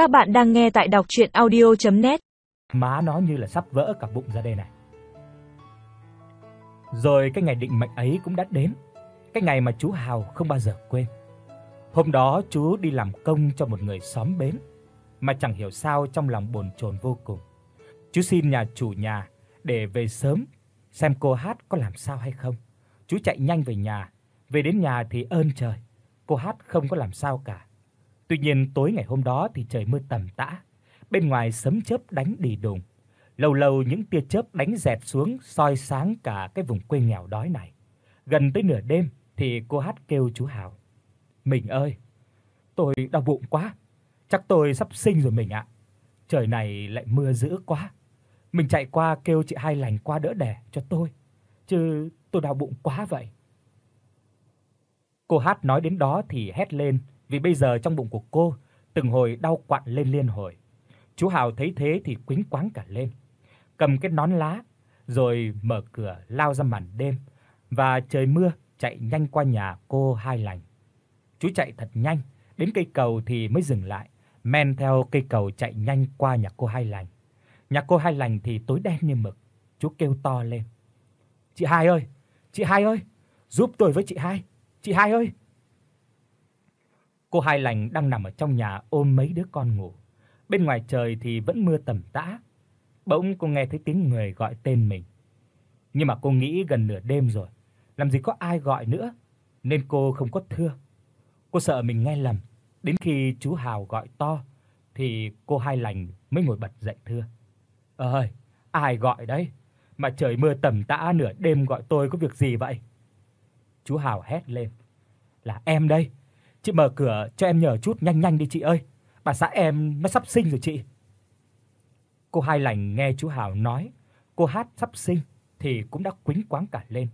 Các bạn đang nghe tại đọc audio net Má nó như là sắp vỡ cả bụng ra đây này. Rồi cái ngày định mệnh ấy cũng đã đến, cái ngày mà chú Hào không bao giờ quên. Hôm đó chú đi làm công cho một người xóm bến, mà chẳng hiểu sao trong lòng bồn chồn vô cùng. Chú xin nhà chủ nhà để về sớm xem cô Hát có làm sao hay không. Chú chạy nhanh về nhà, về đến nhà thì ơn trời, cô Hát không có làm sao cả. Tuy nhiên tối ngày hôm đó thì trời mưa tầm tã, bên ngoài sấm chớp đánh đì đùng. Lâu lâu những tia chớp đánh dẹt xuống soi sáng cả cái vùng quê nghèo đói này. Gần tới nửa đêm thì cô Hát kêu chú Hào. "Mình ơi, tôi đau bụng quá, chắc tôi sắp sinh rồi mình ạ. Trời này lại mưa dữ quá. Mình chạy qua kêu chị Hai lành qua đỡ đẻ cho tôi, chứ tôi đau bụng quá vậy." Cô Hát nói đến đó thì hét lên, vì bây giờ trong bụng của cô từng hồi đau quặn lên liên hồi. Chú Hào thấy thế thì quĩnh quáng cả lên, cầm cái nón lá rồi mở cửa lao ra màn đêm và trời mưa chạy nhanh qua nhà cô Hai Lành. Chú chạy thật nhanh, đến cây cầu thì mới dừng lại, men theo cây cầu chạy nhanh qua nhà cô Hai Lành. Nhà cô Hai Lành thì tối đen như mực, chú kêu to lên. "Chị Hai ơi, chị Hai ơi, giúp tôi với chị Hai. Chị Hai ơi, Cô Hai Lành đang nằm ở trong nhà ôm mấy đứa con ngủ. Bên ngoài trời thì vẫn mưa tầm tã. Bỗng cô nghe thấy tiếng người gọi tên mình. Nhưng mà cô nghĩ gần nửa đêm rồi, làm gì có ai gọi nữa, nên cô không có thưa. Cô sợ mình nghe lầm, đến khi chú Hào gọi to thì cô Hai Lành mới ngồi bật dậy thưa. "Ơi, ai gọi đấy? Mà trời mưa tầm tã nửa đêm gọi tôi có việc gì vậy?" Chú Hào hét lên. "Là em đây, Chị mở cửa cho em nhờ chút nhanh nhanh đi chị ơi. Bà xã em nó sắp sinh rồi chị." Cô Hai Lành nghe chú Hào nói, cô hát sắp sinh thì cũng đã quĩnh quáng cả lên.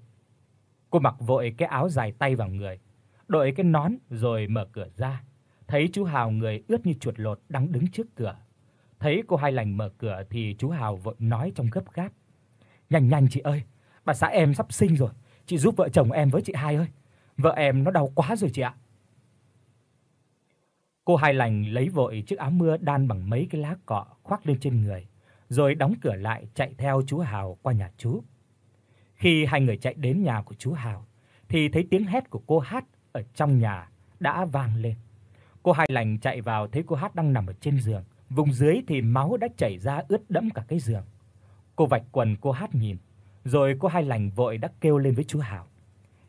Cô mặc vội cái áo dài tay vào người, đội cái nón rồi mở cửa ra. Thấy chú Hào người ướt như chuột lột đang đứng trước cửa. Thấy cô Hai Lành mở cửa thì chú Hào vội nói trong gấp gáp: "Nhanh nhanh chị ơi, bà xã em sắp sinh rồi, chị giúp vợ chồng em với chị Hai ơi. Vợ em nó đau quá rồi chị ạ." Cô Hai Lành lấy vội chiếc áo mưa đan bằng mấy cái lá cọ khoác lên trên người, rồi đóng cửa lại chạy theo chú Hào qua nhà chú. Khi hai người chạy đến nhà của chú Hào thì thấy tiếng hét của cô Hát ở trong nhà đã vang lên. Cô Hai Lành chạy vào thấy cô Hát đang nằm ở trên giường, vùng dưới thì máu đã chảy ra ướt đẫm cả cái giường. Cô vạch quần cô Hát nhìn, rồi cô Hai Lành vội đã kêu lên với chú Hào.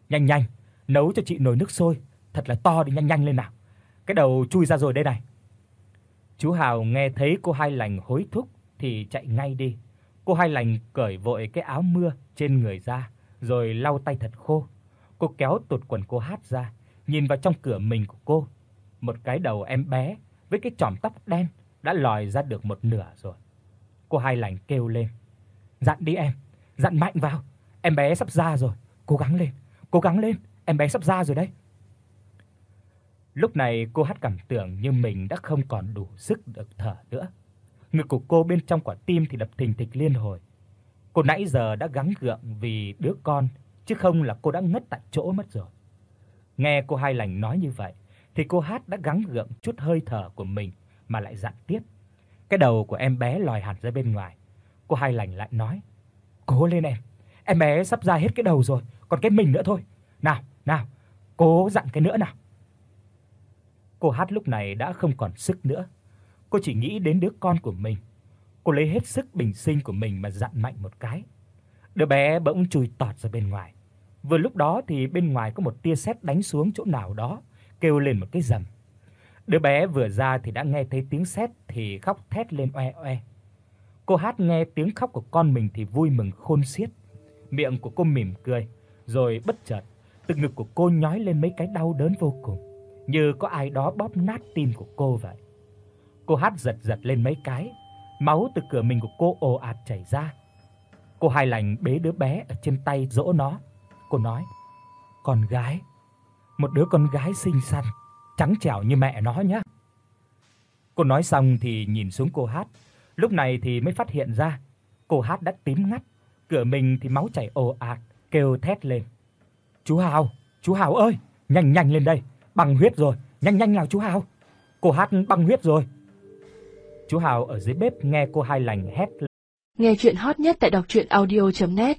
"Nhanh nhanh, nấu cho chị nồi nước sôi, thật là to đi nhanh nhanh lên nào." Cái đầu chui ra rồi đây này. Chú Hào nghe thấy cô Hai Lành hối thúc thì chạy ngay đi. Cô Hai Lành cởi vội cái áo mưa trên người ra, rồi lau tay thật khô. Cô kéo tụt quần cô hát ra, nhìn vào trong cửa mình của cô. Một cái đầu em bé với cái chòm tóc đen đã lòi ra được một nửa rồi. Cô Hai Lành kêu lên: "Dặn đi em, dặn mạnh vào, em bé sắp ra rồi, cố gắng lên, cố gắng lên, em bé sắp ra rồi đấy." Lúc này cô hát cảm tưởng như mình đã không còn đủ sức được thở nữa. Ngực của cô bên trong quả tim thì đập thình thịch liên hồi. Cô nãy giờ đã gắng gượng vì đứa con, chứ không là cô đã ngất tại chỗ mất rồi. Nghe cô Hai Lành nói như vậy thì cô hát đã gắng gượng chút hơi thở của mình mà lại dặn tiếp. Cái đầu của em bé lòi hẳn ra bên ngoài. Cô Hai Lành lại nói: "Cố lên em, em bé sắp ra hết cái đầu rồi, còn cái mình nữa thôi. Nào, nào, cố dặn cái nữa nào." Cô Hát lúc này đã không còn sức nữa. Cô chỉ nghĩ đến đứa con của mình. Cô lấy hết sức bình sinh của mình mà dặn mạnh một cái. Đứa bé bỗng chui tọt ra bên ngoài. Vừa lúc đó thì bên ngoài có một tia sét đánh xuống chỗ nào đó, kêu lên một cái rầm. Đứa bé vừa ra thì đã nghe thấy tiếng sét thì khóc thét lên oe oe. Cô Hát nghe tiếng khóc của con mình thì vui mừng khôn xiết. Miệng của cô mỉm cười, rồi bất chợt, từ ngực của cô nhói lên mấy cái đau đớn vô cùng như có ai đó bóp nát tim của cô vậy. Cô hát giật giật lên mấy cái, máu từ cửa mình của cô ồ ạt chảy ra. Cô Hai Lành bế đứa bé ở trên tay dỗ nó. Cô nói: "Con gái, một đứa con gái xinh xắn, trắng trẻo như mẹ nó nhá." Cô nói xong thì nhìn xuống cô Hát, lúc này thì mới phát hiện ra cô Hát đã tím ngắt, cửa mình thì máu chảy ồ ạt, kêu thét lên. "Chú Hào, chú Hào ơi, nhanh nhanh lên đây, Băng huyết rồi, nhanh nhanh nào chú Hào. Cô Hát băng huyết rồi. Chú Hào ở dưới bếp nghe cô Hai Lành hét. Nghe truyện hot nhất tại doctruyenaudio.net